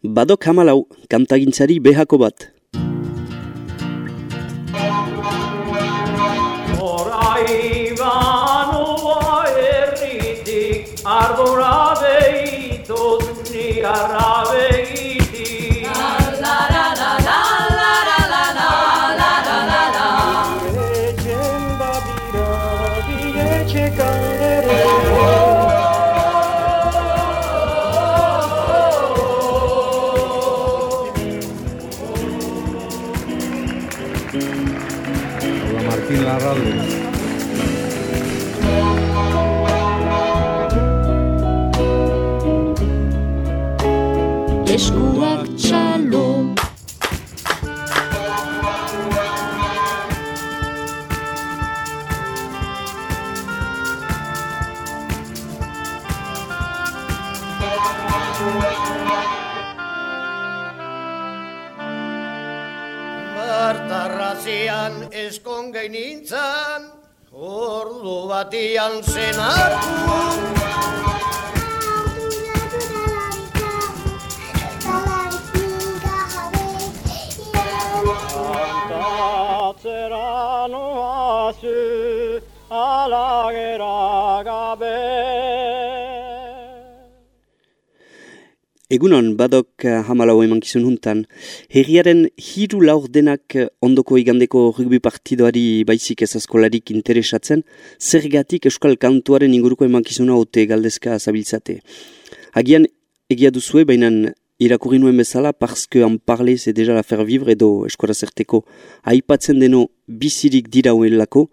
Badok hamalau, kantagintzari behako bat. Ardura behitut ni nintzan, ordu batian zenartu. Kantatzera noazu alagera Egunon, badok uh, hamalau emankizun huntan. Herriaren hiru laurdenak uh, ondoko igandeko rugby partidoari baizik ez askolarik interesatzen, zergatik euskal kantuaren inguruko emankizuna ote galdezka zabiltzate. Agian egia duzue, baina irakurri nuen bezala, parce que en parler c'est déjà la faire vivre edo eskora zerteko aipatzen deno bizirik dira lako,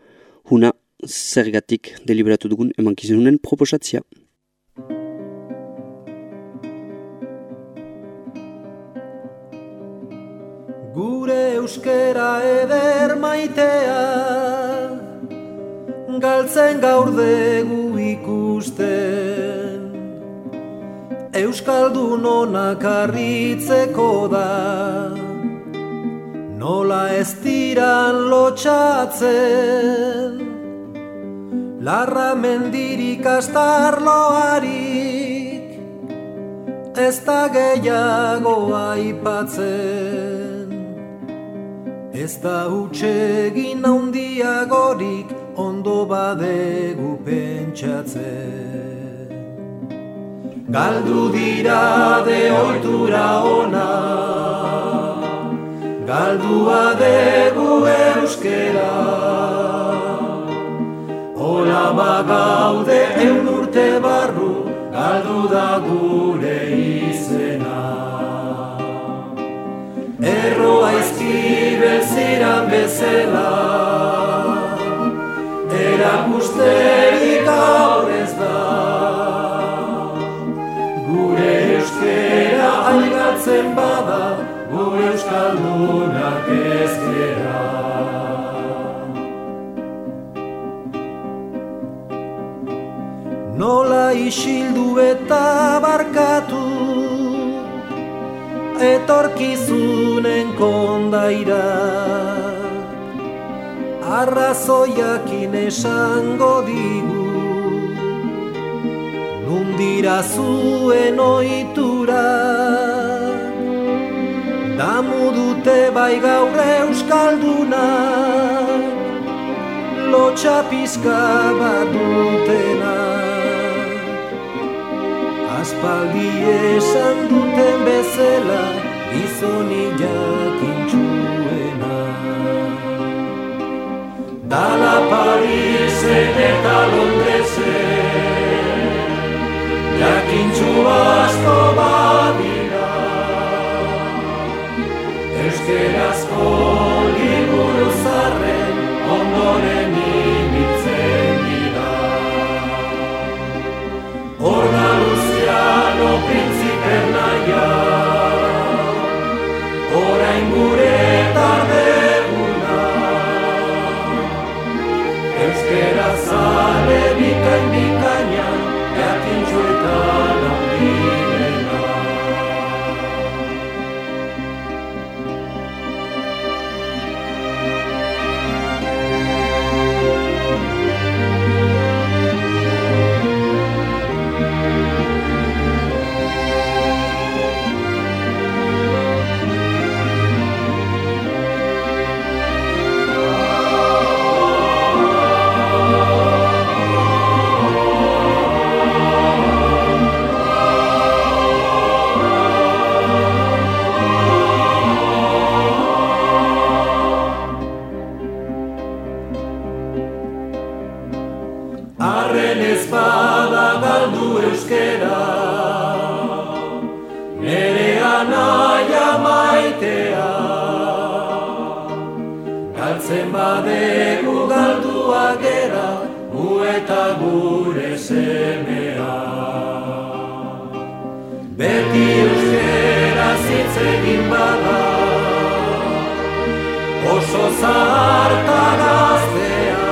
huna zergatik deliberatu dugun emankizunen proposatzia. Euskera eder maitea. Galtzen gaur dugu ikusten. Euskaldun onak arritzeko da. Nola ez diran lotxatzen. Larra mendirik astarloarik Ez da gehiago aipatzen Ez da utxegin handiagorik ondo badegu pentsatzen. Galdu dira de oitura ona, galdua degu euskera. Ola bagaude eun urte barru, galdu da gure izena. Erro aizkibel ziran bezala Erakusterik gaur ez da. Gure euskera aigatzen bada Gure euskaldunak ez gera. Nola isildu eta barkatu etorkizunen kondaira. Arrazoiakin esango digu. Nundira zuen oitura Damu dute bai gaur euskalduna. Lotxa pizka bat dutena Aspaldi esan duten bezala gizoni jakintxuena Dala Parisen eta Londresen jakintxu asko badira. Euskerazko liburu zarren ondoren no galduak era Gu eta gure semea. Beti euskera zitzegin bada Oso zarta gaztea.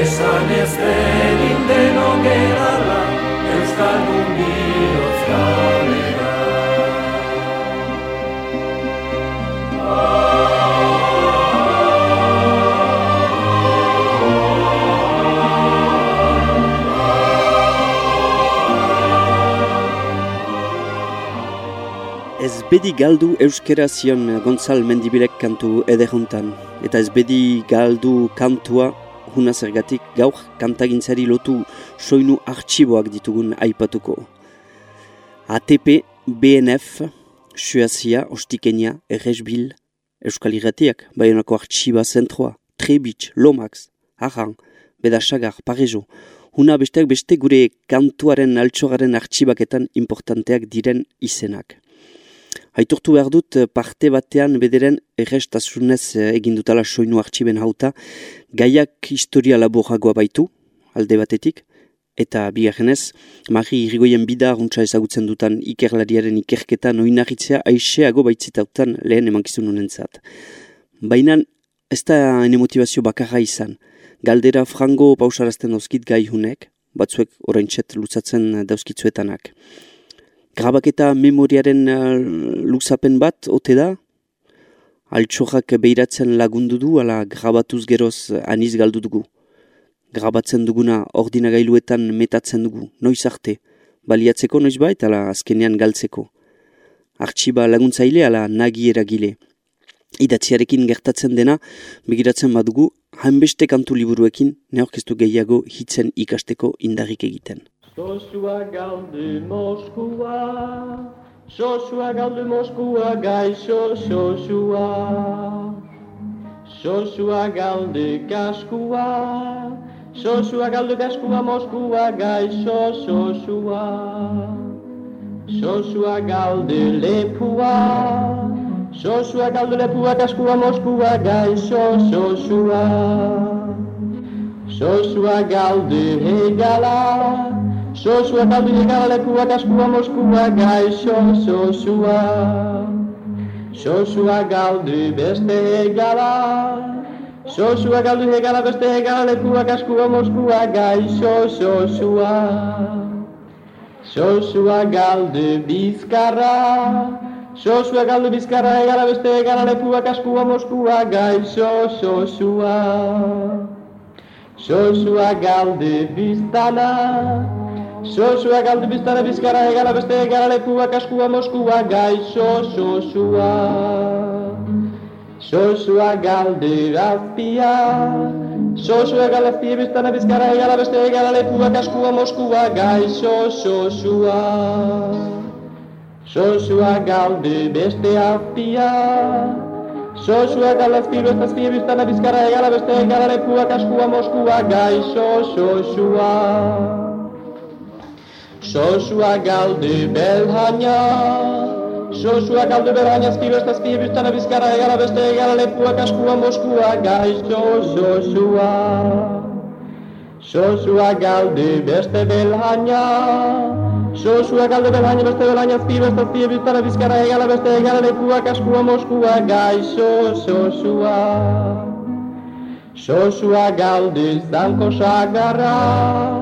Esan ez egin denok bedi galdu euskera zion Gonzal Mendibilek kantu ederhontan. Eta ez bedi galdu kantua huna zergatik gaur kantagintzari lotu soinu artxiboak ditugun aipatuko. ATP, BNF, Suazia, Ostikenia, Erresbil, Euskal Irratiak, Bayonako artxiba zentroa, Trebitz, Lomax, Arran, Bedasagar, Parejo, Huna besteak beste gure kantuaren altxogaren artxibaketan importanteak diren izenak. Aitortu behar dut eh, parte batean bederen errestasunez eh, egin dutala soinu artxiben hauta, gaiak historia laboragoa baitu, alde batetik, eta bigarrenez, mari irrigoien bida runtza ezagutzen dutan ikerlariaren ikerketa noinarritzea aixeago baitzitautan lehen emankizun honentzat. Baina ez da ene motivazio bakarra izan, galdera frango pausarazten dauzkit gai hunek, batzuek orain txet luzatzen dauzkitzuetanak. Grabaketa memoriaren uh, luzapen bat, ote da? Altxorrak behiratzen lagundu du, ala grabatuz geroz uh, aniz galdu dugu. Grabatzen duguna ordinagailuetan metatzen dugu, noiz arte. Baliatzeko noiz bait, ala azkenean galtzeko. Artxiba laguntzaile, ala nagi eragile. Idatziarekin gertatzen dena, begiratzen badugu, hainbeste kantu liburuekin, neorkestu gehiago hitzen ikasteko indarrik egiten. Sosua galdu Moskua, Sosua galdu Moskua, gaixo Sosua. Sosua galdu kaskua, Sosua galdu kaskua Moskua, gaixo Sosua. Sosua galdu lepua, Sosua galdu lepua, kaskua Moskua, gaixo Sosua. Sosua galdu hegala, Sosua galdu hegala lepua, kaskua Moskua, gaixo Sosua. Sosua galdu beste hegala, Sosua galdu hegala beste hegala lepua, kaskua Moskua, gaixo Sosua. Sosua galdu bizkarra, Sosua galdu bizkarra egala beste egala lepua kaskua Moskua gaixo Sosua. Sosua galdu biztana, Sosua galdu biztana bizkarra egala beste egala lepua kaskua Moskua gaixo Sosua. Sosua galdu azpia, Sosua galdu azpia biztana bizkarra egala beste egala lepua kaskua Moskua gaixo Sosua. Sosua galdu beste azpia, Sosua galdu azpia beste azpia biztana bizkarra egala beste egala lepua kaskua Moskua gaixo Sosua. Sosua galdu belhaina, Sosua galdu belhaina azpia beste azpia biztana bizkarra egala beste egala lepua kaskua Moskua gaixo Sosua. Sosua galdu beste belhaina, Sosua galdu belhaina beste belhaina azpia beste azpia biztana bizkarra egala beste egala lepua kaskua Moskua gaixo Sosua. Sosua galdu zanko sagarra,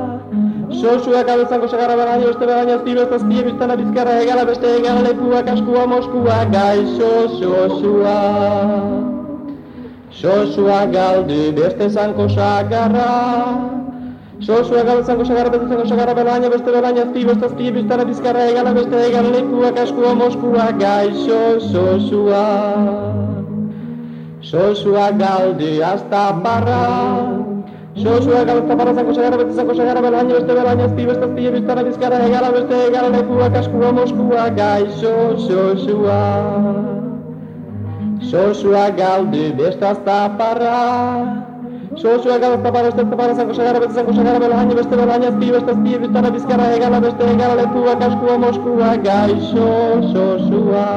Sosua galdu zanko sagarra belhaina beste belhaina azpia beste azpia biztana bizkarra egala beste egala lepua kaskua Moskua gaixo Sosua. Sosua galdu beste zanko sagarra, Sosua sagarra beste zanko sagarra belhaina beste belhaina azpia beste biztana bizkarra egala beste egala lepua kaskua Moskua gaixo Sosua. Sosua galdu hasta parra, Sosua galdu hasta parra zanko sagarra beste zanko sagarra belhaina beste belhaina azpia beste azpia biztana bizkarra egala beste egala lepua kaskua Moskua gaixo Sosua. Sosua galdu beste parra, Sosua gara zapara, este zapara, zanko sagara, beste zanko sagara, belahaina, beste belahaina, azpi, beste azpi, biztara, bizkara, egala, beste egala, lekua, kaskua, moskua, gaixo, sosua.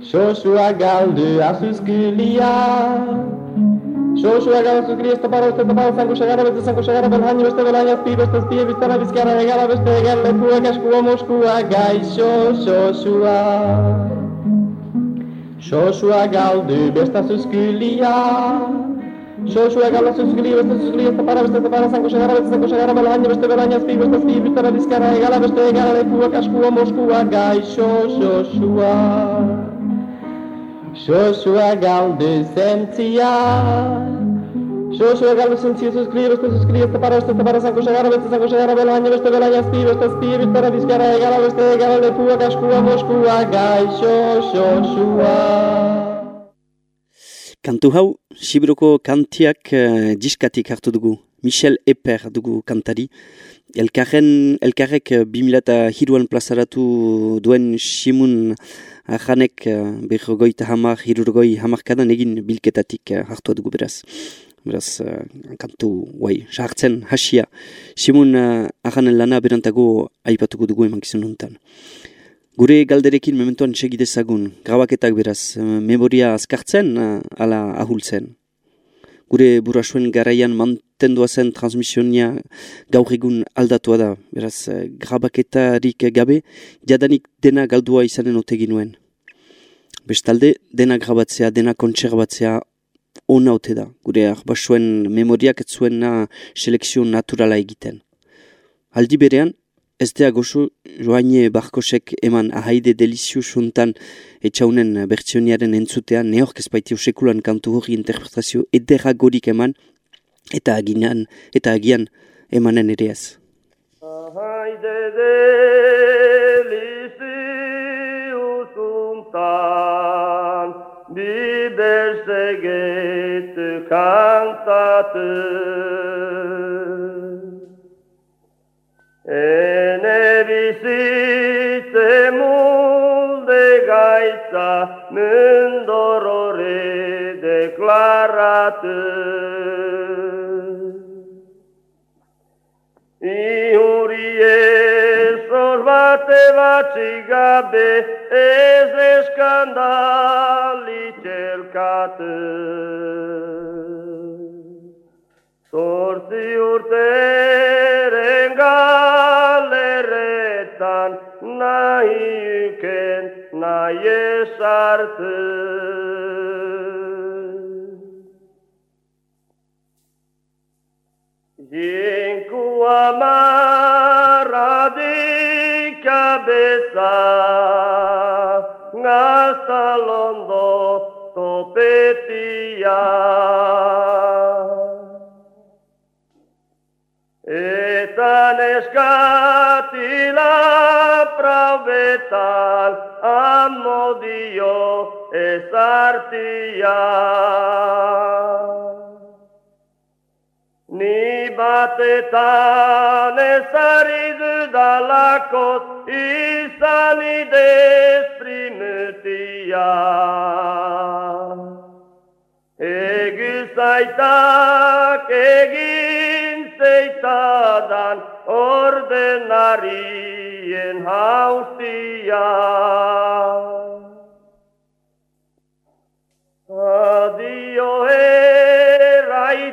Sosua galdu azuzkilia. Sosua galdu azuzkilia, este zapara, este zapara, zanko sagara, beste zanko sagara, belahaina, beste belahaina, azpi, beste azpi, biztara, bizkara, egala, beste egala, lekua, kaskua, moskua, gaixo, sosua. Sosua galdu besta zuzkilia. Sosua galdu zuzkilia, besta zuzkilia, besta para, besta para, zanko sagara, besta zanko sagara, belahaina, beste belahaina, azpi, beste azpi, biztara, bizkara, egala, beste egala, lekua, kaskua, moskua, gaixo, sosua. Sosua galdu zentzia. Sosua galdu zentzia, zuzkilia, besta zuzkilia, besta para, besta para, zanko sagara, besta zanko sagara, belahaina, beste belahaina, azpi, beste azpi, biztara, bizkara, egala, beste egala, lekua, kaskua, moskua, gaixo, sosua. Kantu hau, Sibroko kantiak uh, diskatik hartu dugu. Michel Eper dugu kantari. Elkarren, elkarrek uh, 2002an plazaratu duen Simun Ahanek uh, berrogoita hamar, hirurgoi hamarkadan egin bilketatik uh, hartu dugu beraz. Beraz, uh, kantu, guai, sartzen, hasia. Simun uh, Ahanen lana berantago aipatuko dugu emankizun honetan. Gure galderekin mementuan segidezagun, grabaketak beraz, eh, memoria azkartzen, eh, ala ahultzen. Gure burasuen garaian mantendua zen transmisionia gaur egun aldatua da, beraz, eh, grabaketarik gabe, jadanik dena galdua izanen otegi nuen. Bestalde, dena grabatzea, dena kontserbatzea, ona ote da, gure arbasuen memoriak ez zuena selekzio naturala egiten. Aldi berean, Ez dea gozu joaine barkosek eman ahaide delizius hontan etxaunen bertsioniaren entzutean neork ezpaiti sekulan kantu hori interpretazio ederagorik eman eta aginan eta agian emanen ere ez. Ahaide delizius hontan biberseget kantatu Ene bizitze mulde gaitza mundorore deklaratu. Bate batxik gabe ez eskandali txerkatu. Zortzi urteren galeretan nahi uken nahi esartu. Jenku amarradik abeza gaztalondo topetia. Eta neskatila prabetal amodio ezartia. Batetan ezari dudalakot izani desprimutia. Egizaitak egin zeitadan ordenarien haustia. Adio eraiten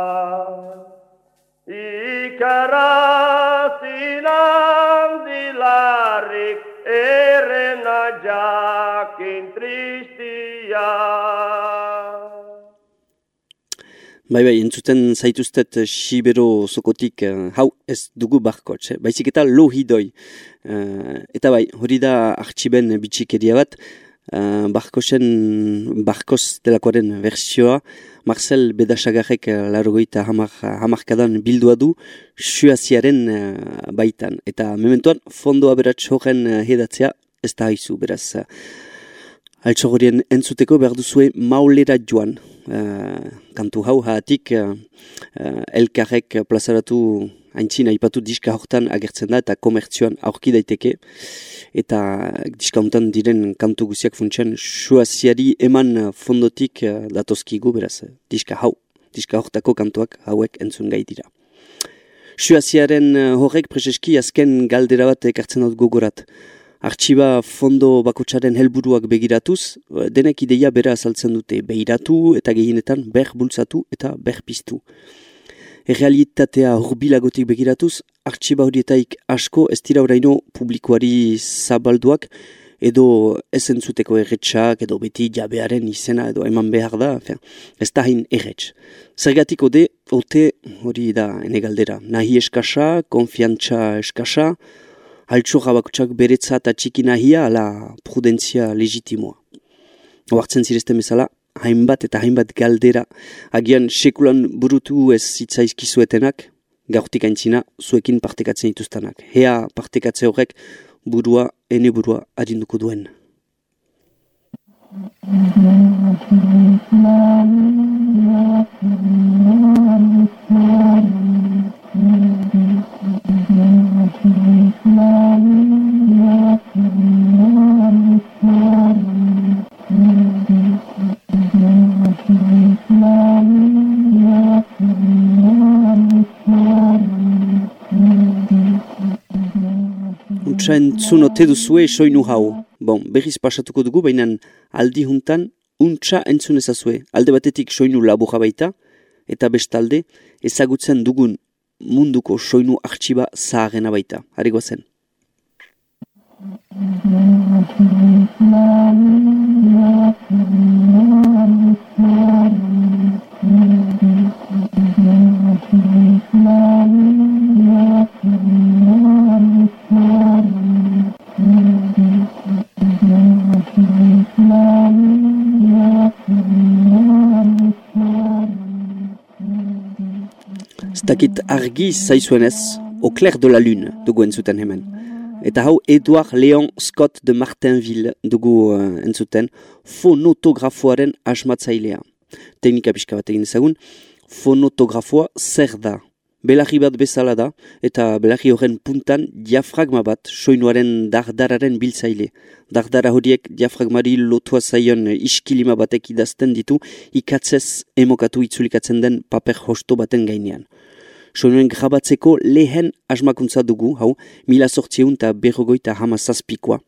Bai, bai, entzuten zaituztet uh, Sibero zokotik, uh, hau ez dugu barkotx, eh? baizik eta lohidoi. Uh, eta bai, hori da artxiben bitxikeria bat, uh, barkosen, barkoz delakoaren versioa, Marcel Bedasagarrek uh, largoita hamar, hamarkadan bildua du suaziaren uh, baitan. Eta mementuan, fondo aberatx horren uh, hedatzea ez da haizu, beraz. Uh, Altsogorien entzuteko behar duzue maulera joan. Uh, kantu hau haatik uh, uh, elkarrek plazaratu haintzina ipatu diska hortan agertzen da eta komertzioan aurki daiteke. Eta diska hontan diren kantu guziak funtsian suaziari eman fondotik uh, datozkigu beraz. Diska hau, diska hortako kantuak hauek entzun gai dira. Suaziaren horrek prezeski azken galdera bat ekartzen dut gogorat. Artxiba fondo bakotsaren helburuak begiratuz, denek ideia bera azaltzen dute, behiratu eta gehienetan ber bultzatu eta ber piztu. Errealitatea horbilagotik begiratuz, artxiba horietaik asko ez dira oraino publikoari zabalduak, edo ez entzuteko erretxak, edo beti jabearen izena, edo eman behar da, fe, ez da hain erretx. Zergatik ode, ote hori da enegaldera, nahi eskasa, konfiantza eskasa, altxo jabakutsak beretza eta txiki nahia ala prudentzia legitimoa. Oartzen zirezten bezala, hainbat eta hainbat galdera, agian sekulan burutu ez zitzaizkizuetenak, gaurtik aintzina zuekin partekatzen dituztanak. Hea partekatze horrek burua, ene burua adinduko duen. Entzun ote duzue soinu hau. Bon, berriz pasatuko dugu, baina aldi juntan untsa entzun ezazue. Alde batetik soinu laburra baita, eta bestalde ezagutzen dugun munduko soinu artxiba zaharena baita. Harri zen. argi zaizuenez, Au clair de la lune dugu entzuten hemen. Eta hau Edouard Léon Scott de Martinville dugu uh, entzuten fonotografoaren asmatzailea. Teknika pixka bat egin ezagun, fonotografoa zer da. Belarri bat bezala da, eta belarri horren puntan diafragma bat soinuaren dardararen biltzaile. Dardara horiek diafragmari lotua zaion iskilima batek idazten ditu, ikatzez emokatu itzulikatzen den paper hosto baten gainean soinuen grabatzeko lehen asmakuntza dugu, hau, mila sortzieun eta berrogoita hama zazpikoa.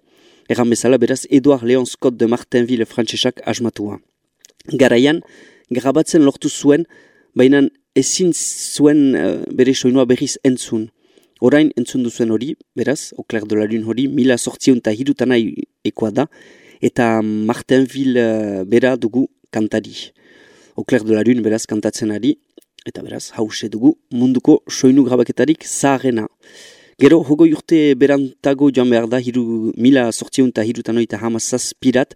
Erran bezala, beraz, Eduard Leon Scott de Martinville frantsesak asmatua. Garaian, grabatzen lortu zuen, baina ezin zuen uh, bere soinua berriz entzun. Orain entzun duzuen hori, beraz, Okler de la Lune hori, mila sortzieun eta hirutanai ekoa da, eta Martinville uh, bera dugu kantari. Okler de la Lune beraz kantatzen ari, eta beraz hause dugu munduko soinu grabaketarik zaharena. Gero, hogo urte berantago joan behar da, hiru, mila sortzion eta hirutan oita hamazaz pirat,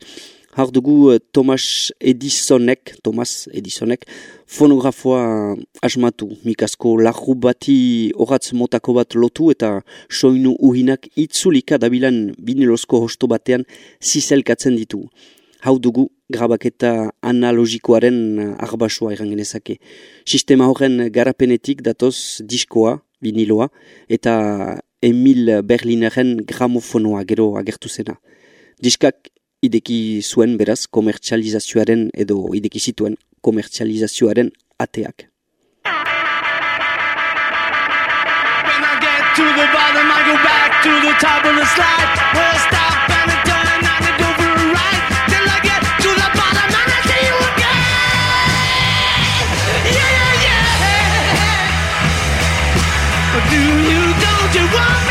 har dugu uh, Thomas Edisonek, Thomas Edisonek, fonografoa asmatu, mikasko lagu bati horatz motako bat lotu eta soinu uhinak itzulika dabilan binilosko hosto batean zizelkatzen ditu. Hau dugu grabaketa analogikoaren eh, arbasua eran genezake. Sistema horren garapenetik datoz diskoa, viniloa, eta Emil Berlineren gramofonoa gero agertu zena. Diskak ideki zuen beraz komertzializazioaren edo ideki zituen komertzializazioaren ateak. When I get to the bottom, I go back to the top of the slide. Do you, don't you want?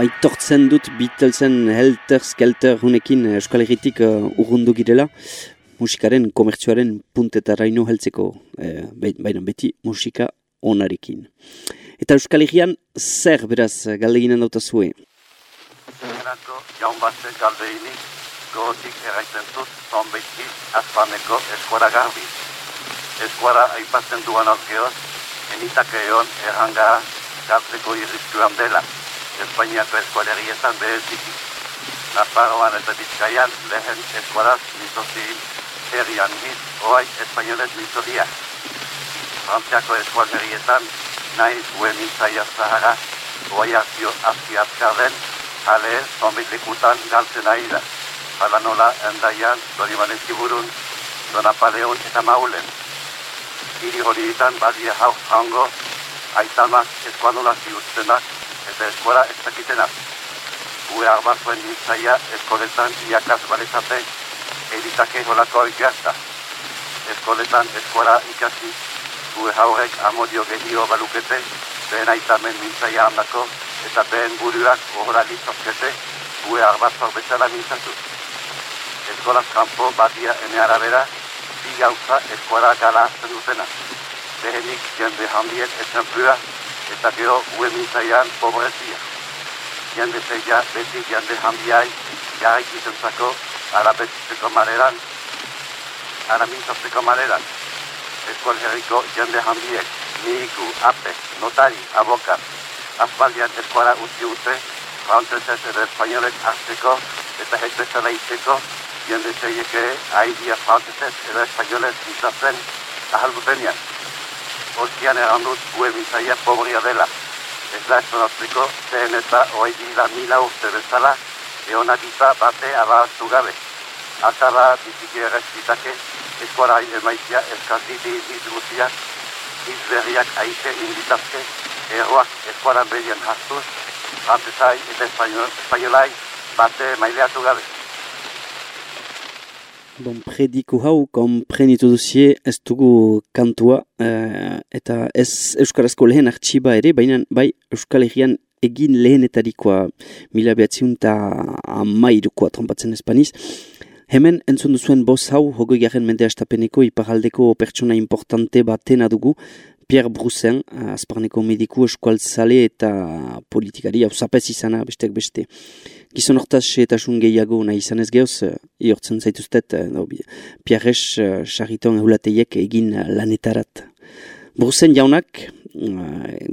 Aitortzen dut Beatlesen Helter Skelter hunekin eh, Euskal Herritik uh, urrundu girela, musikaren komertzioaren puntetaraino heltzeko, eh, be- baina beti musika onarekin. Eta Euskal Herrian zer beraz galdeginen dauta zue? Zerako jaun batek galdeinik, gogotik erraiten dut, zonbeitki azpaneko eskuara garbi. Eskuara aipatzen duan orkeoz, enitake egon erranga galtzeko irriztuan dela. Espainiako eskualerietan bereziki. Nafarroan eta Bizkaian lehen eskuaraz mitozi herrian hit, oai espainolez mitodia. Frantziako eskualerietan nahi zuen mintzaia zahara, oai azio azki azkarden, jale zonbitlikutan galtzen ari da. Hala nola endaian, doribanen ziburun, donapaleon eta maulen. Hiri horietan badia hau jango, aitamak eskuanula ziurtzenak eta eskuara ez dakitenak. Gure arbazuen nintzaia eskoletan iakaz balezate editake holako ikasta. Eskoletan eskuara ikasi, gure haurek amodio gehio balukete, behen aitamen mintzaia handako eta behen buruak ohora litzokete, gure arbazor bezala mintzatu. Eskolaz kanpo badia ene arabera, bi gauza eskuara gala hartzen dutena. Behenik jende handien esenplua eta gero gure mintzaian pobrezia. Jende zeia beti jende handiai jarraik izentzako ara betitzeko maneran, ara mintzatzeko maneran. Eskual herriko jende handiek, nihiku, ape, notari, abokat, aspaldian eskuara utzi dute, frantzesez edo espainolek hartzeko eta ez bezala itzeko, jende zeiek ere aidia frantzesez edo espainolez mintzatzen ahal dutenean. Hortian errandut gure mintzaia pobria dela. Ez da esponatzeko, zehen eta hoi dira mila urte bezala, eona dita bate abartu gabe. Azara biziki errez ditake, eskuara emaizia eskaziti izguziak, izberriak aite inditazke, erroak eskuara bedian hartuz, frantzesai eta espainolai bate maileatu gabe. Bon, prediku hau, komprenitu duzie, ez dugu kantua, eh, eta ez Euskarazko lehen artxiba ere, baina bai Euskal Herrian egin lehenetarikoa mila behatziun eta amairukoa trompatzen espaniz. Hemen entzun duzuen boz hau, hogoi garen mende astapeneko iparaldeko pertsona importante batena dugu, Pierre Brusen, azparneko mediku eskualtzale eta politikari, hau zapez izana, bestek beste. Gizon hortaz xeetasun gehiago nahi izan ez gehoz, uh, iortzen zaituztet, uh, no, Pierres uh, sarriton eulateiek egin lanetarat. Brusen jaunak,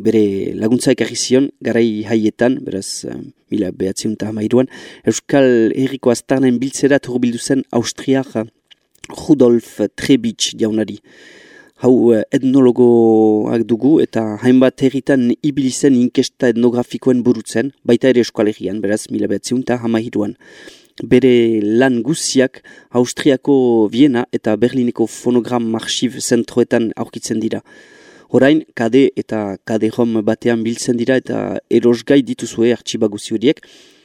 bere laguntza ekarri zion, garai haietan, beraz, mila behatziun eta hamairuan, Euskal Herriko aztarnen biltzerat hurbildu zen Austriak Rudolf Trebitsch jaunari. Hau eh, etnologoak dugu eta hainbat herritan ibili zen inkesta etnografikoen burutzen, baita ere eskualegian, beraz, mila behatziun eta hamahiruan. Bere lan guziak Austriako Viena eta Berlineko fonogram arxiv zentroetan aurkitzen dira. Orain, kade eta kade rom batean biltzen dira eta erosgai dituzue artxiba horiek,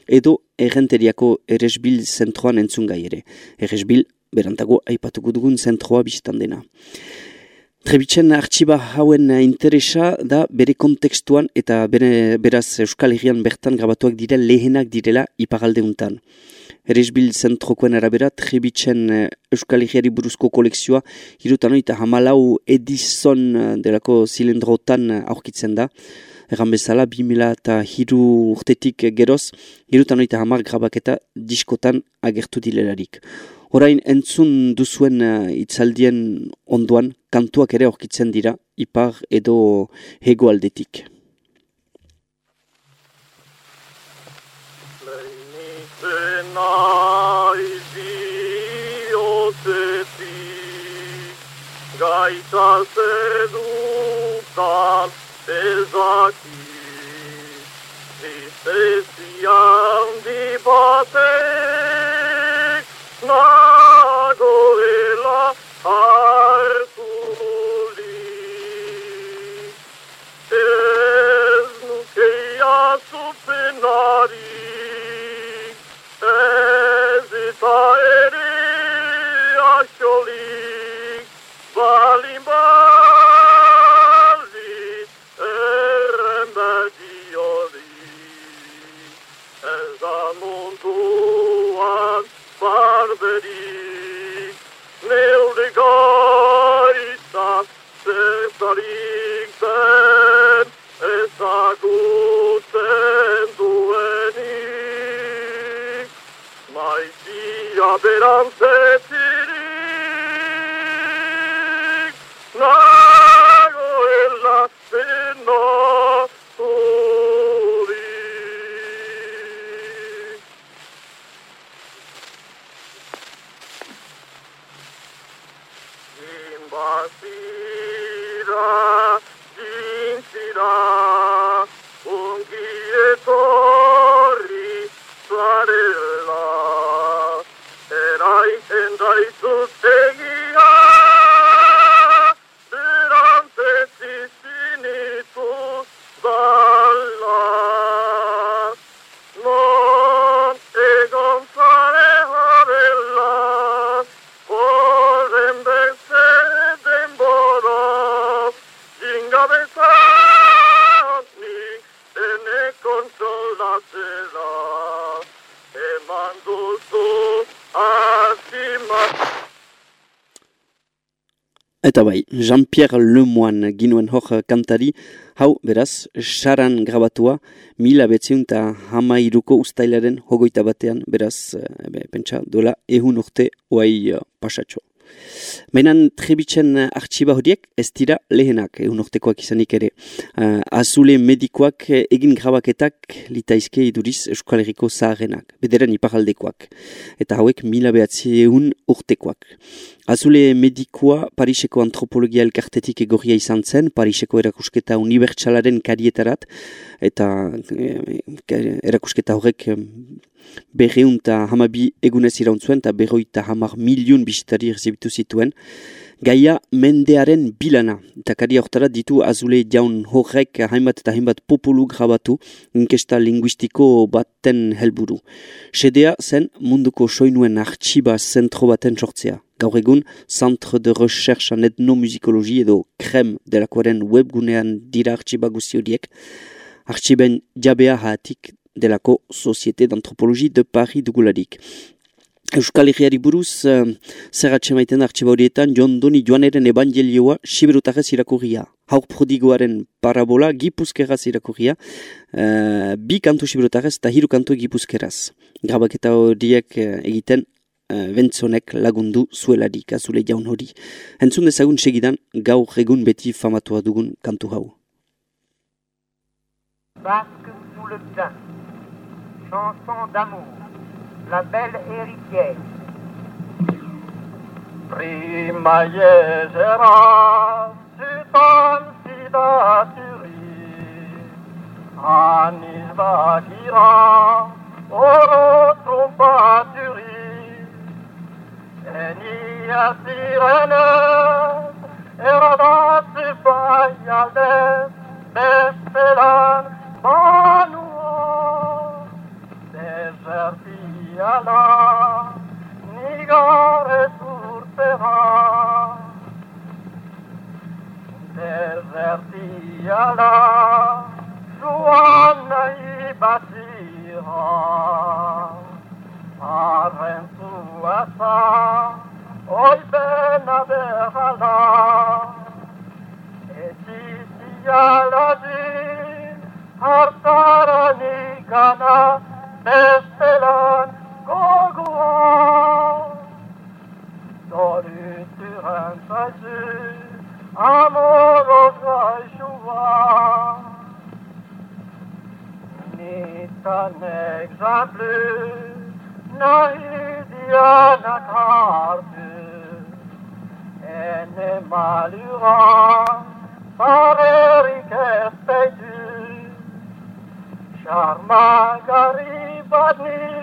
edo errenteriako eresbil zentroan entzungai ere. Eresbil, berantago aipatuko dugun zentroa biztan dena. Trebitzen artxiba hauen eh, interesa da bere kontekstuan eta bere, beraz Euskal Herrian bertan grabatuak dira lehenak direla iparaldeuntan. Eresbil zentrokoen arabera Trebitzen eh, Euskal Herriari buruzko kolekzioa hirutan eta hamalau Edison eh, delako zilindrotan aurkitzen da. Egan bezala, 2000 eta hiru urtetik geroz, hirutan eta hamar grabaketa diskotan agertu dilerarik. Horain entzun duzuen itzaldien onduan, kantuak ere aurkitzen dira, ipar edo hego aldetik. Gaita zedutan ezaki Tristezian dibatek nagoela zupenarik Ez eta ere ja beran zetirik, nagoela zenaturik. Inbazira, dintzira, Eta bai, Jean-Pierre Lemoine ginuen hor kantari, hau beraz, saran grabatua, mila betziun eta hama iruko ustailaren hogoita batean, beraz, eh, be, pentsa, duela, ehun urte oai uh, pasatxo. Bainan trebitzen artxiba horiek ez dira lehenak egun urtekoak izanik ere. Uh, azule medikoak eh, egin grabaketak litaizke iduriz Euskal Herriko zaharenak, bederen iparaldekoak. Eta hauek mila behatzi egun urtekoak. Azule medikoa Pariseko antropologia elkartetik egorria izan zen, Pariseko erakusketa unibertsalaren karietarat, eta eh, erakusketa horrek eh, berreun eta hamabi egunez irauntzuen, eta berroi eta hamar milion bisitari erzibitu zituen. Gaia mendearen bilana, eta kari hortara ditu azule jaun horrek hainbat eta hainbat populu grabatu inkesta linguistiko baten helburu. Sedea zen munduko soinuen artxiba zentro baten sortzea. Gaur egun, Centre de Recherche en Ethnomusicologie edo KREM delakoaren webgunean dira artxiba guzti horiek, artxiben jabea hatik delako Société d'Anthropologie de Paris dugularik. Euskal Herriari buruz, uh, zer atxemaiten artxiba horietan, John Doni Joaneren evangelioa siberutarrez irakurria. Hauk prodigoaren parabola gipuzkeraz irakurria, uh, bi kantu siberutarrez eta hiru kantu gipuzkeraz. Grabaketa horiek uh, egiten uh, bentzonek lagundu zuelarik azule jaun hori. Entzun dezagun segidan gaur egun beti famatua dugun kantu hau. Basque sous le daim, chanson d'amour, La Belle Héritière. Prima Jesera, Sutan Turi, Anis Vagira, Oro Trompaturi, Enia Sirene, Eradati Fayales, Beffelan, Manuo, Deserti Desertiala nigare surtera erdiala Zuan nahi bazira Arren zuaza Oi bena berhala Etiziala din Hartaran ikana Bestelan Charma garibani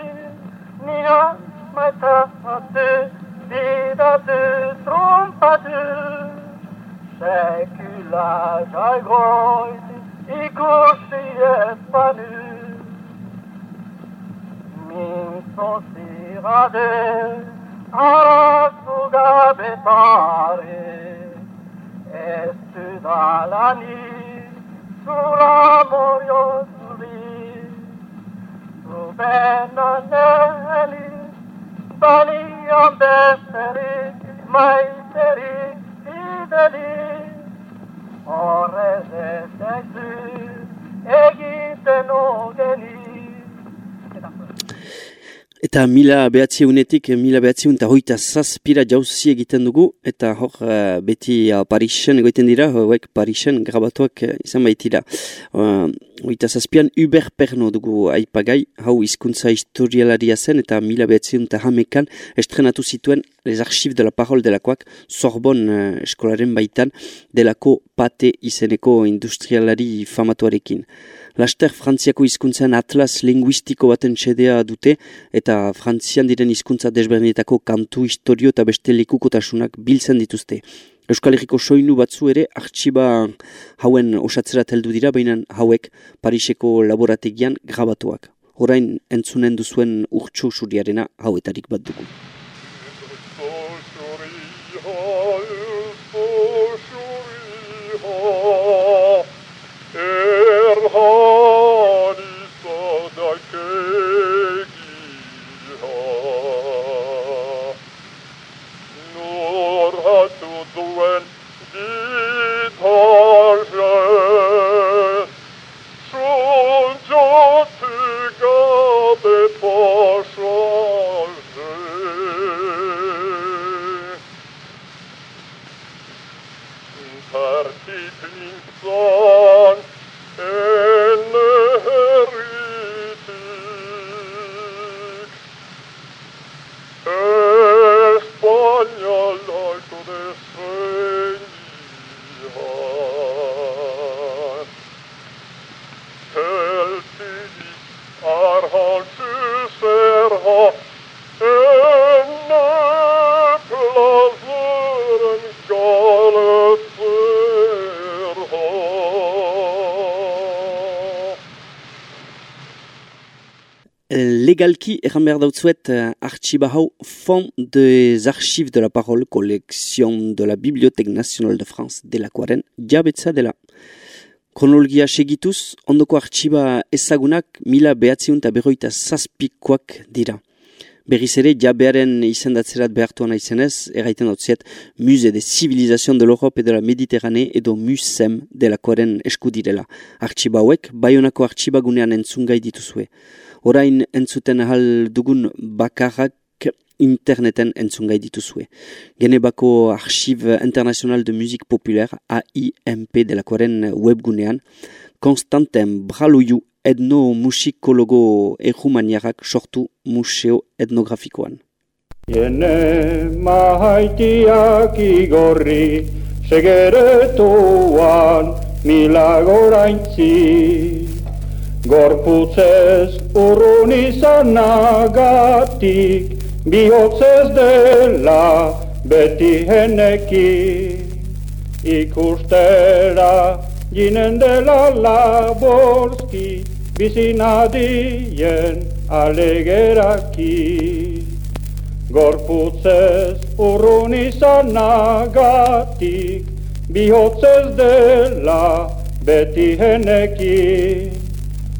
Eta mila behatzi unetik, mila behatzi eta hoita zazpira jauzi egiten dugu, eta hor uh, beti uh, Parisen egoiten dira, hauek Parisen grabatuak uh, izan baitira. Uh, hoita zazpian Uber Perno dugu aipagai, hau hizkuntza historialaria zen, eta mila behatzi eta hamekan estrenatu zituen Les Archives de la Parole delakoak Sorbon uh, eskolaren baitan delako pate izeneko industrialari famatuarekin. Laster Frantziako hizkuntzan atlas linguistiko baten txedea dute eta Frantzian diren hizkuntza desberdinetako kantu, historio eta beste likukotasunak biltzen dituzte. Euskal Herriko soinu batzu ere artxiba hauen osatzera teldu dira, baina hauek Pariseko laborategian grabatuak. Horain entzunen duzuen urtsu suriarena hauetarik bat dugu. Legalki erran behar dautzuet uh, archiba hau Fond des Archives de la Parole, Collection de la Bibliothèque Nationale de France delakoaren jabetza dela. Kronologia segituz, ondoko archiba ezagunak mila behatziun eta berroita zazpikoak dira. Berriz ere, jabearen izendatzerat behartuan izenez, erraiten dautziet, Muse de Civilisation de l'Europe et de la Méditerranée edo Musem delakoaren eskudirela. Archiba hauek, Bayonako archiba gunean entzungai dituzue. Orain entzuten ahal dugun bakarrak interneten entzungai dituzue. Genebako Archive International de Musique Populaire, AIMP delakoaren webgunean, Konstanten Braluiu etnomusikologo errumaniarrak sortu museo etnografikoan. Jene mahaitiak igorri segeretuan milagoraintzi Gorputzez urrun izanagatik bihotzez dela beti heneki. Ikustera ginen dela laborski bizinadien alegeraki. Gorputzez urrun izanagatik bihotz ez dela beti heneki,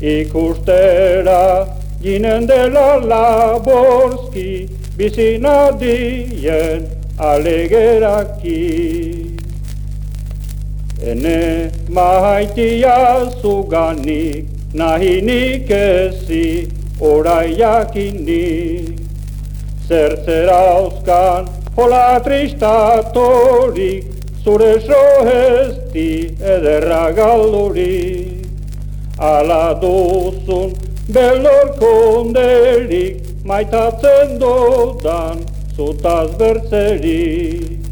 ikustera ginen dela laborski, bizina dien alegeraki. Ene mahaitia zuganik, nahinik ezi orai jakinik. Zertzera auskan hola tristatorik, zure sohezti ederra galdurik. Ala duzun belor konderik, maitatzen dodan zutaz bertzerik.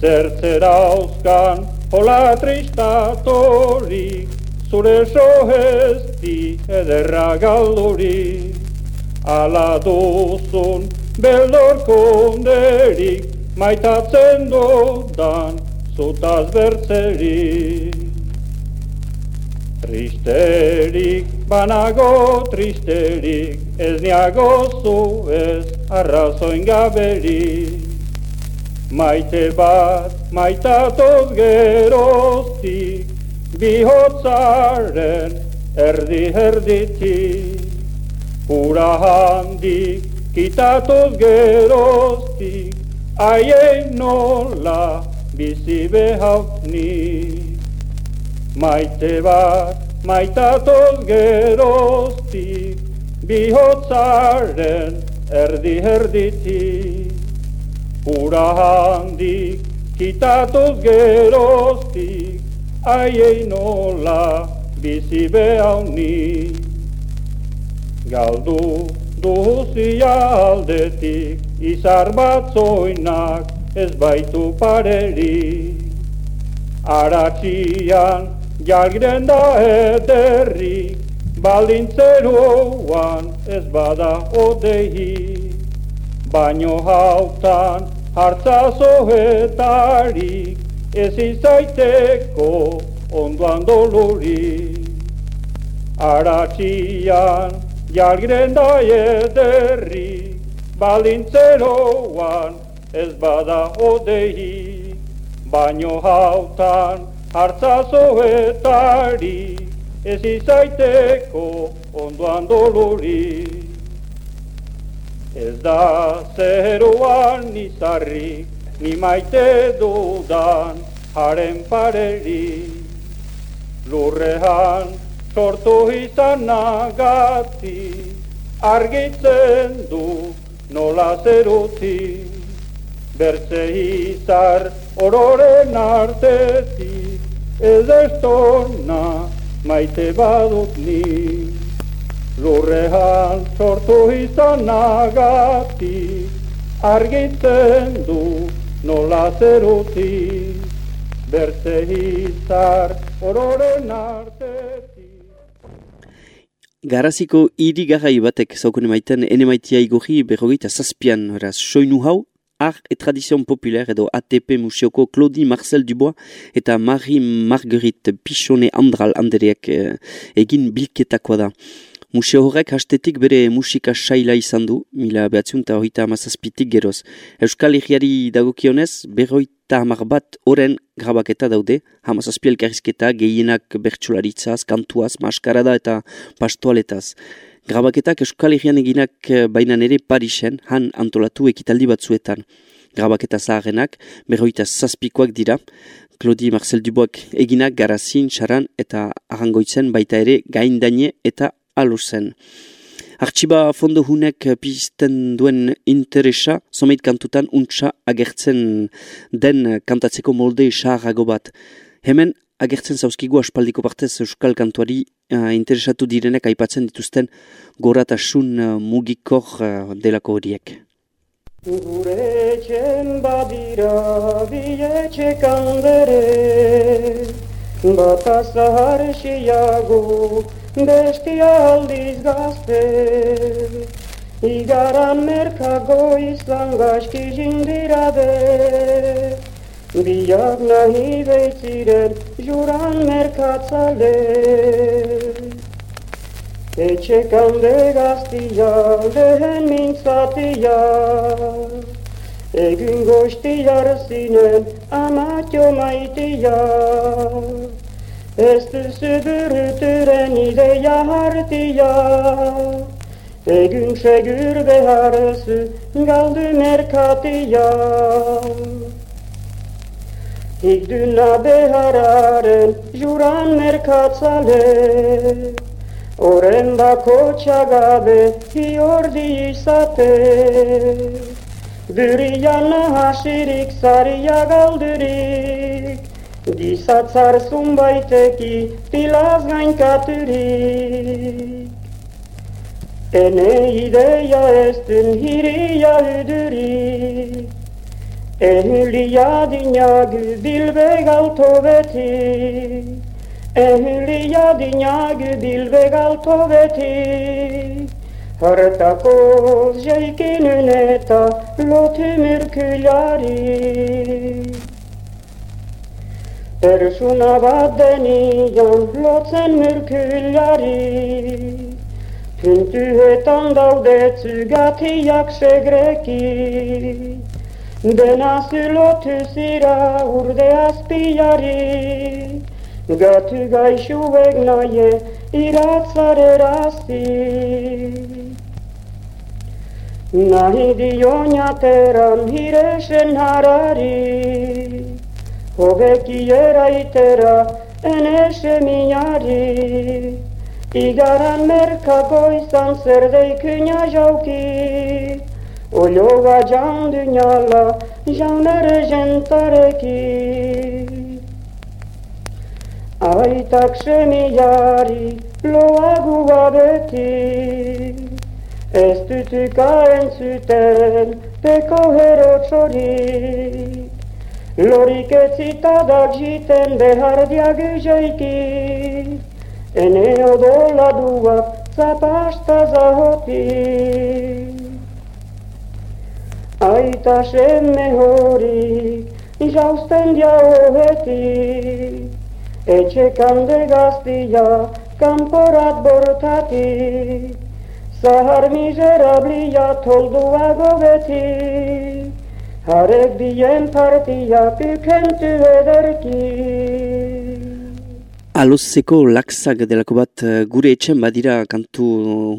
Zertzera auskan hola tristatorik, zure sohezti ederra galdurik. Ala duzun belor konderik, maitatzen dodan zutaz bertzerik. Tristerik, banago tristerik, ez niago zu ez arrazoin gaberik. Maite bat, maitatoz geroztik, bihotzaren erdi erditik. Hura handik, kitatoz geroztik, aiei nola bizi behautnik. Maite bat, maitatoz geroztik, bihotzaren erdi erditik. Hura handik, kitatoz geroztik, aiei nola bizi behaunik. Galdu duzia aldetik, izar batzoinak ez baitu parerik. Aratxian jargiren da ederrik, baldintzeroan ez bada odehi. Baino hautan hartza zohetarik, ez izaiteko ondoan dolorik. Aratxian jargiren da ederrik, baldintzeroan ez bada odehi. Baino hautan hartza zoetari, ez izaiteko ondoan dolori. Ez da zeruan izarrik, ni maite dudan haren pareri. Lurrean sortu izan nagati, argitzen du nola zerutik. Bertze izar ororen artetik, ez estona maite badut ni. Lurrean sortu izan nagatik, argitzen du nola zerutik. Bertze izar ororen artetik. Garaziko irigarai batek zaukun emaiten ene maitia igorri berrogeita zazpian, horaz, soinu hau, Art et Tradition Populaire edo ATP Museoko Claudie Marcel Dubois eta Marie Marguerite Pichone Andral Andereak eh, egin bilketakoa da. Museo horrek hastetik bere musika saila izan du, mila behatziun eta amazazpitik geroz. Euskal Herriari dagokionez, berroita hamar bat oren grabaketa daude, hamazazpi elkarrizketa, gehienak bertsolaritzaz, kantuaz, maskarada eta pastoaletaz. Grabaketak Euskal Herrian eginak eh, bainan ere Parisen, han antolatu ekitaldi batzuetan. Grabaketa zaharenak, berroita zazpikoak dira, Claudie Marcel Duboak eginak garazin, saran eta arangoitzen baita ere gaindaine eta aluzen. Artxiba fondo hunek pizten duen interesa, someit kantutan untsa agertzen den kantatzeko molde saharago bat. Hemen agertzen zauzkigu aspaldiko partez euskal kantuari uh, interesatu direnek aipatzen dituzten goratasun uh, mugikor uh, delako horiek. Gure etxen badira bietxe kandere Bata zahar esiago bestia aldiz gazte Igaran merkago izan gaizki jindirade Biak nahi beitziren juran merkatzale Etxe kande gaztia lehen mintzatia. Egun gosti jarzinen amatio maitia. Ez duzu buruturen ideia hartia. Egun segur beharzu galdu merkatia Higduna behararen juran merkatzale Oren bako txagabe hiordi izate Durian hasirik zaria galdurik Gizatzar zunbaiteki pilaz gainkaturik Ene ideia ez dun hiria üdurik Ehlia dinagu bilbe galto beti Ehlia dinagu bilbe galto beti Hartako jeikinun eta lotu mürkülari Persuna bat denian lotzen mürkülari. Tüntühetan daude zugatiak segreki Dena zulotu zira urde azpiari. Gatu gaixuek naie iratzarerazi Nahi dionateran hiresen harari. Hobeki eraitera enese minari Igaran merkako izan zer deikunia jauki Olioa jan dunyala janere jentareki Aitak semiari loagua beti Ez dutuka entzuten peko hero txorik Lorik ez zitadak jiten behar diaguzeiki Ene odola duak zapasta zahotik Aita seme horik jausten jauhetik Etxe kande gaztia kanporat bortatik Zahar miserablia tolduago beti. Harek bien partia pikentu ederki Alozeko lakzak delako bat eh, gure etxen badira kantu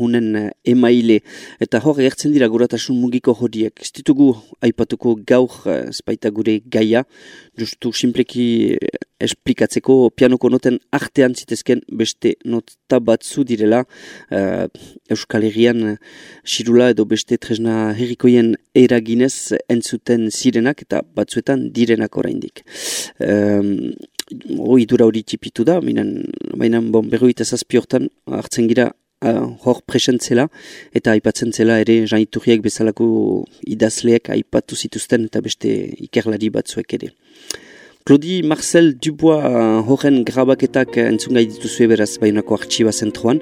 hunen eh, emaile eta hor gertzen dira guratasun mugiko horiek. Ez ditugu aipatuko gaur eh, espaita gure gaia, justu simpleki eh, esplikatzeko pianoko noten artean zitezken beste nota batzu direla eh, Euskal Herrian eh, sirula edo beste tresna herrikoien eraginez entzuten zirenak eta batzuetan direnak oraindik. Um, hori dura hori tipitu da, minan, baina bon, berroita zazpi hortan hartzen gira uh, hor presentzela eta aipatzen zela ere jaituriek bezalako idazleek aipatu zituzten eta beste ikerlari batzuek ere. Claudie Marcel Dubois uh, horren grabaketak uh, entzun gai dituzue beraz bainako artxiba zentroan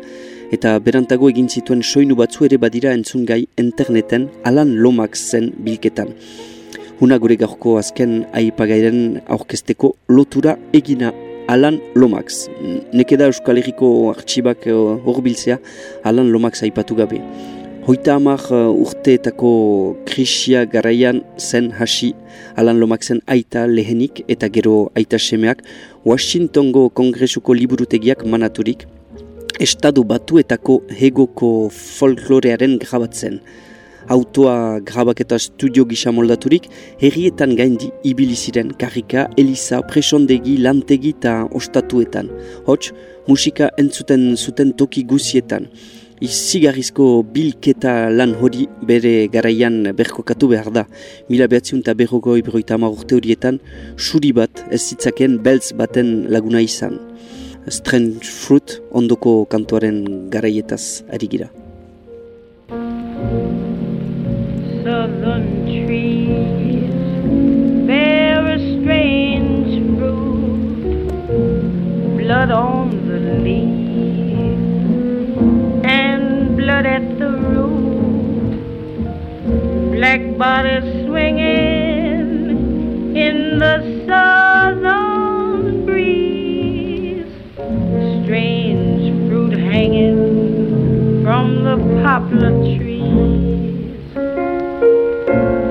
eta berantago egin zituen soinu batzu ere badira entzun gai interneten Alan Lomax zen bilketan. Huna gure gaurko azken aipagairen aurkesteko lotura egina Alan Lomax. Nekeda Euskal Herriko artxibak horbiltzea Alan Lomax aipatu gabe. Hoita hamar uh, urteetako krisia garaian zen hasi Alan Lomaxen aita lehenik eta gero aita semeak Washingtongo kongresuko liburutegiak manaturik estadu batuetako hegoko folklorearen grabatzen autoa grabaketa studio gisa moldaturik, herrietan gaindi ibili ziren karrika, eliza, presondegi, lantegi eta ostatuetan. Hots, musika entzuten zuten toki guzietan. Izigarrizko bilketa lan hori bere garaian berkokatu behar da. Mila behatziun eta berrogoi berroita urte horietan, suri bat ez zitzaken beltz baten laguna izan. Strange Fruit ondoko kantuaren garaietaz ari gira. Trees bear strange fruit, blood on the leaf and blood at the root, black bodies swinging in the southern breeze, strange fruit hanging from the poplar tree thank you.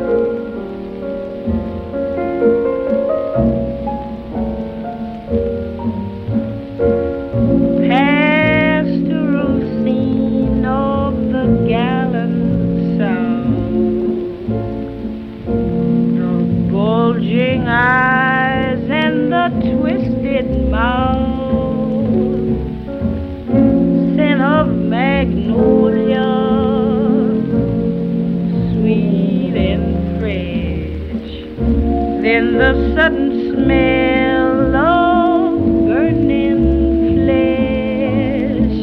Sudden smell of burning flesh.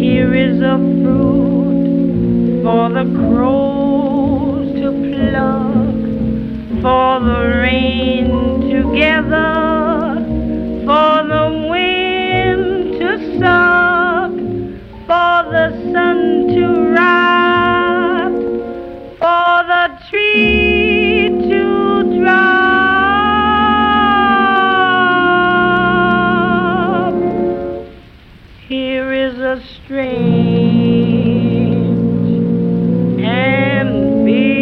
Here is a fruit for the crows to pluck, for the rain is a strange and bitter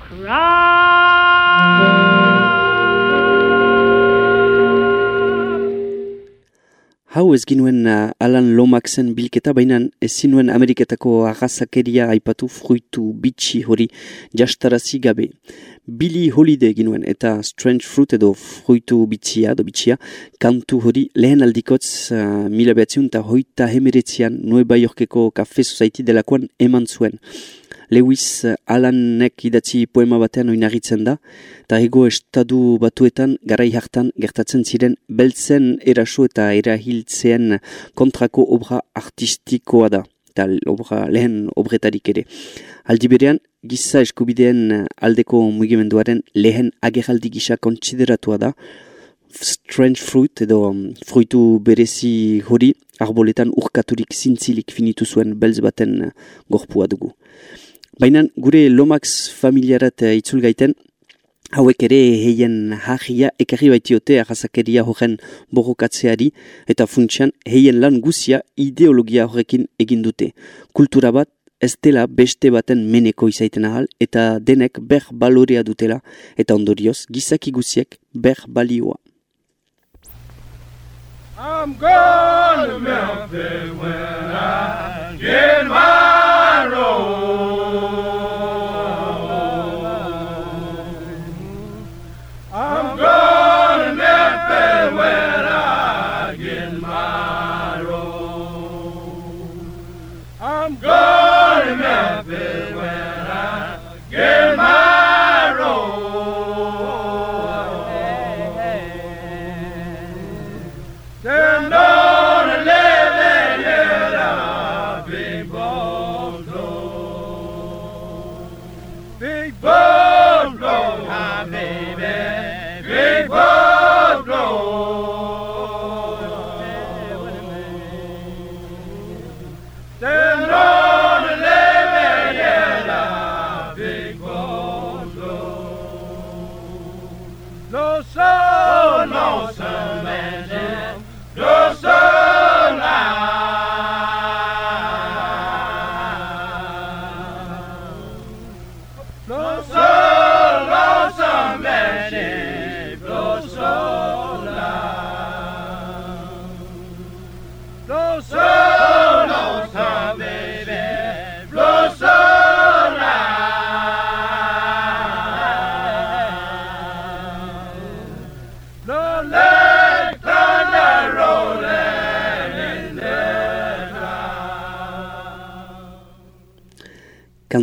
cry. Hau ez ginuen uh, Alan Lomaxen bilketa, baina ez zinuen Ameriketako agazakeria aipatu fruitu bitxi hori jastarazi gabe. Billy Holiday ginuen eta Strange Fruit edo fruitu bitxia, do bitxia, kantu hori lehen aldikotz uh, mila behatziun eta hoita hemeretzian Nueva Yorkeko Cafe Society delakoan eman zuen. Lewis Alanek idatzi poema batean oinarritzen da, eta ego estadu batuetan garai hartan gertatzen ziren beltzen eraso eta erahiltzean kontrako obra artistikoa da, eta obra lehen obretarik ere. Aldi berean, giza eskubideen aldeko mugimenduaren lehen ageraldi gisa kontsideratua da, Strange Fruit edo um, fruitu berezi hori arboletan urkaturik zintzilik finitu zuen belz baten gorpua dugu. Baina gure Lomax familiarat uh, itzul gaiten, hauek ere heien hajia ekarri baitiote arrazakeria horren borrokatzeari eta funtsian heien lan guzia ideologia horrekin egin dute. Kultura bat ez dela beste baten meneko izaiten ahal eta denek ber balorea dutela eta ondorioz gizaki guziek ber balioa. I'm going to Memphis when I get my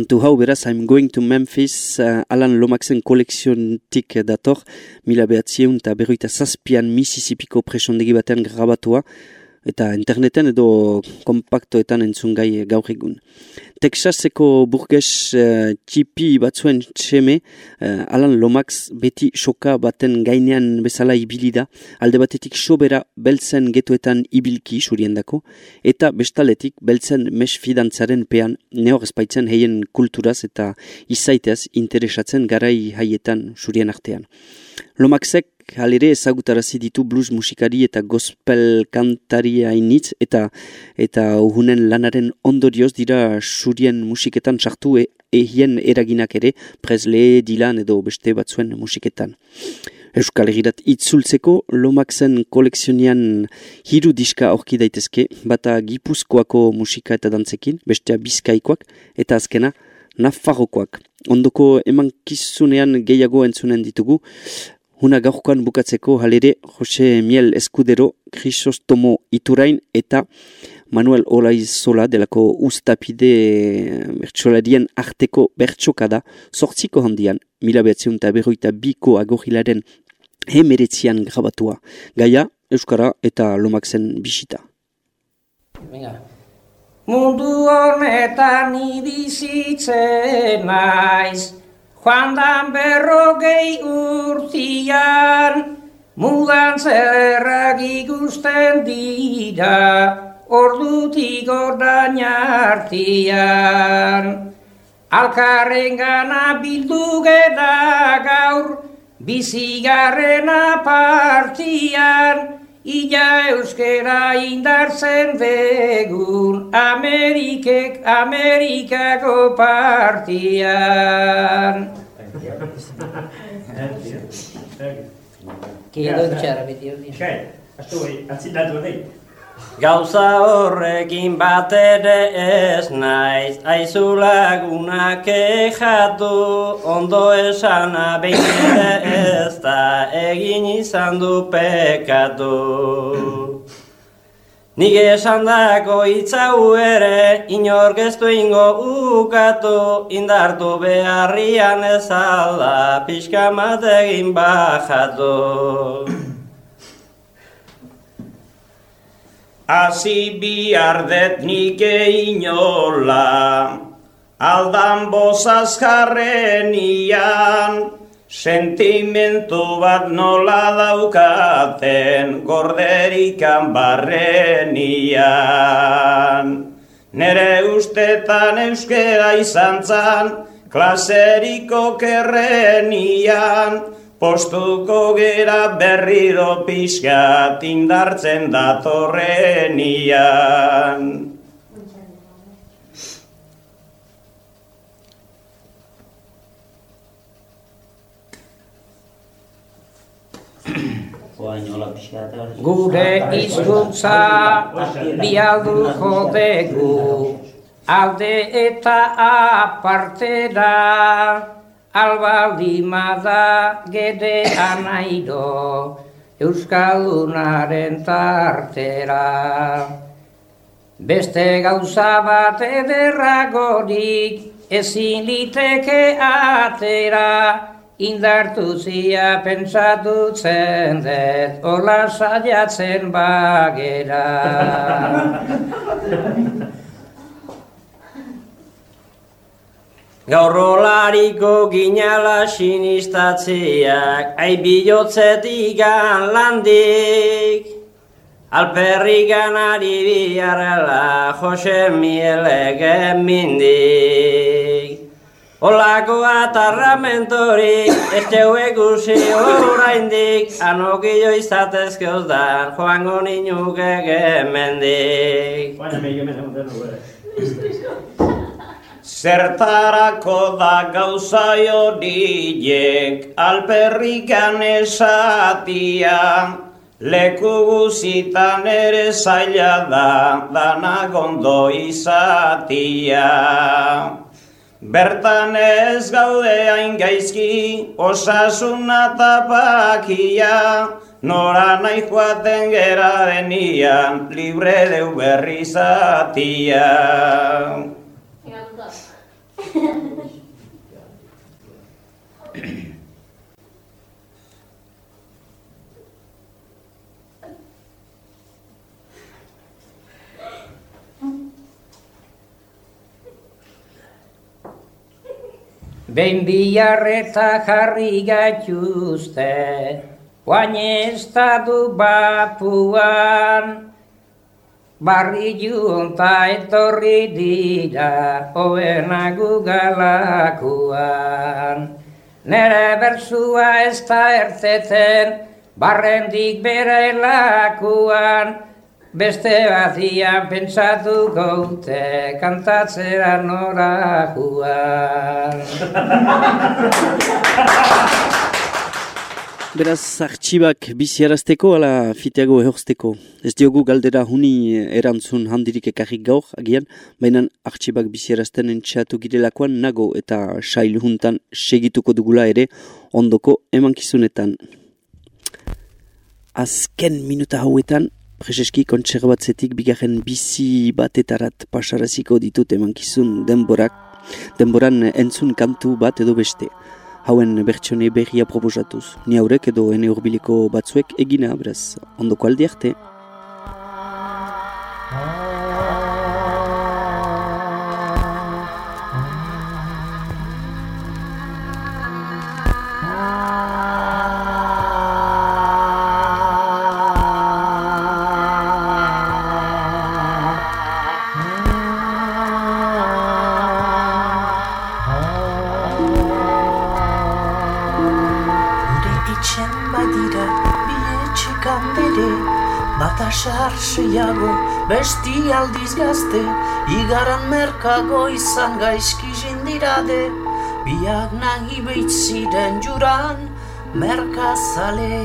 Kantu hau beraz, I'm going to Memphis, uh, Alan Lomaxen kolekziontik dator, mila behatzieun eta berroita zazpian Mississippiko presondegi batean grabatua, eta interneten edo kompaktoetan entzun gai gaur egun. Texaseko burges uh, txipi batzuen txeme, uh, Alan Lomax beti soka baten gainean bezala ibili da, alde batetik sobera beltzen getoetan ibilki suriendako, eta bestaletik beltzen mes fidantzaren pean neor espaitzen heien kulturaz eta izaiteaz interesatzen garai haietan surien artean. Lomaxek halere ezagutarazi ditu blues musikari eta gospel kantari hainitz eta eta uhunen lanaren ondorioz dira surien musiketan sartu e, ehien eraginak ere Presley, Dylan edo beste batzuen musiketan. Euskal Herrirat itzultzeko Lomaxen kolekzionian hiru diska aurki daitezke, bata Gipuzkoako musika eta dantzekin, bestea Bizkaikoak eta azkena Nafarrokoak. Ondoko emankizunean gehiago entzunen ditugu, Huna gaurkoan bukatzeko halere Jose Miel Eskudero, Crisostomo Iturain eta Manuel Olaiz Zola delako ustapide bertsolarien arteko bertsokada sortziko handian, mila behatzion eta berroita biko agorrilaren hemeretzian grabatua. Gaia, Euskara eta Lomak zen bisita. Venga. Mundu honetan ibizitzen naiz, joan dan berrogei urtian, mudan zerrak ikusten dira, ordutik ordain artian. Alkarren gana bildu gaur, bizigarrena partian, Ila euskera indartzen degun Amerikek Amerikako partian. Kiedo txara beti hori. Gauza horrekin bat ere ez naiz, aizu lagunak ejatu, ondo esana behin ez da, egin izan du pekatu. Nik esan dako hitzau ere, inork ez ingo ukatu, indartu beharrian ez alda, pixka egin bajatu. Asi biardet nik einola, aldan bozaz jarrenian, sentimentu bat nola daukaten gorderikan barrenian. Nere ustetan euskera izan zan, klaseriko kerrenian, Postuko gera berriro pixka tindartzen datorrenian. Gure izkuntza bialduko dugu, alde eta apartera, albaldimada gede anairo Euskaldunaren tartera. Beste gauza bat ederragorik ezin liteke atera, indartu zia pentsatutzen dut, hola saiatzen bagera. Gaurrolariko ginala sinistatziak, ai bilotzetik landik. Alperri ganari biarrela, Jose Miele mindik. Olako atarramentorik, ez teu egusi oraindik, anokillo izatezke uzdan, joango ninuke gemendik. Zertarako da gauza horiek alperrikan esatia, leku guzitan ere zaila da dana gondo izatia. Bertan ez gaude hain gaizki osasuna tapakia, nora nahi joaten gera denian libre deu berri zatia. Behin biharreta jarri gaituzte, guain ez bapuan, barri junta etorri dira, hoena gugalakuan. Nere bersua ez da ertzeten, barrendik bere lakuan, Beste batian pentsatu gaute, kantatzera nora juan. Beraz, artxibak biziarazteko ala fiteago ehorzteko. Ez diogu galdera huni erantzun handirik ekarrik gaur, agian, baina artxibak biziarazten entxatu girelakoan nago eta sail juntan segituko dugula ere ondoko emankizunetan. Azken minuta hauetan, preseski kontserbatzetik bigarren bizi batetarat pasaraziko ditut emankizun denborak, denboran entzun kantu bat edo beste. Hauen bertsone berria proposatuz, ni haurek edo ene urbiliko batzuek egina beraz, ondoko aldi arte. Bata sarxeiago besti aldiz gazte Igaran merkago izan gaizki jindirade. Biak nahi beitziren juran merkazale.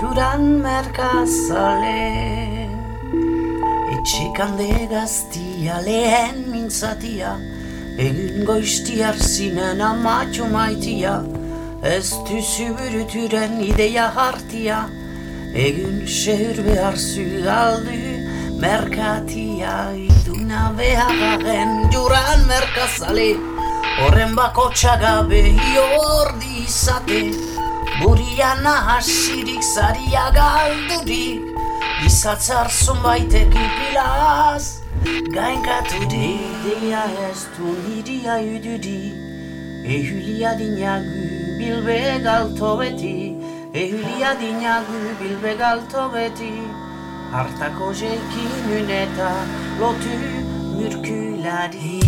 Juran merkazale. Etxekande gaztia lehen mintzatia Egin goiztiar zinen amatxo maitia Ez düzü bürütüren ideia hartia Egin şehir behar zu galdu Merkatia iduna beharren juran merkazale Horren bako txagabe jordi izate. Buria nahasirik zaria galdurik Izatzar zonbaitek ipilaz. Gainkaturik Idea ez du niria ududi Ehulia dinagu bilbe galto beti Ehulia dinagu bilbe galto beti. Hartako jekin eta lotu mürkülari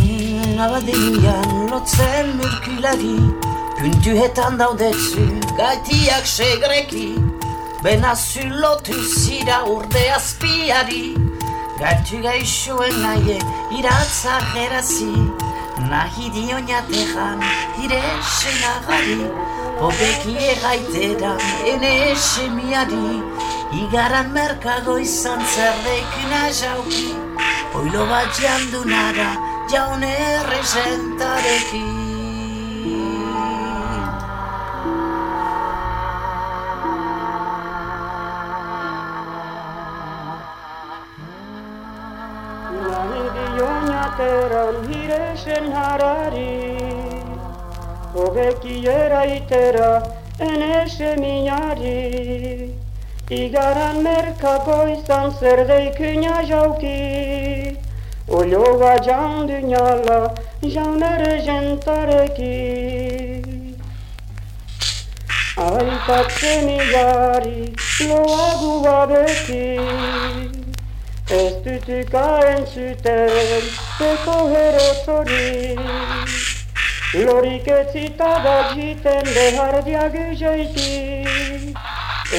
Abadeian lotzen mürkülari Püntuhetan daudetzu gaitiak segreki. Benazü lotu zira urde azpiari Gaitu gaixoen naie iratza jerazi Nahi dio natejan ire senagari Hobeki egaitera ene esemiari Igaran merkago izan zerrekuna jauki Oilo bat jandu nara jaun errezentarekin. Dioñateran hiresen harari. Hobeki eraitera enese minari Igaran merkago izan zer deikuna jauki. Ologa jan dünyala jan ere jentareki Aitatze migari loagu babeki Ez dutuka entzuten beko herotzori Lorik etzita bat jiten behar diaguzeiti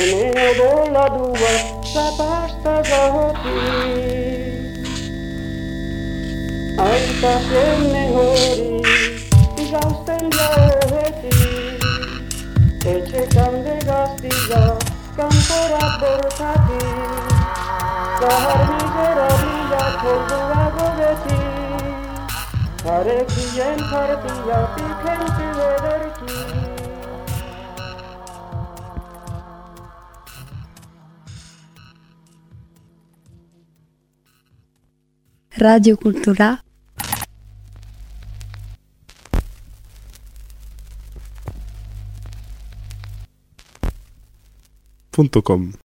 Ene odola dua zapasta zahoti Aita zene hori jauzten jaoheti Etxekan de gaztia kanporat bortati Zahar miserabila kolduago beti Harekien partia pikentu ederki Radio Kultura punto com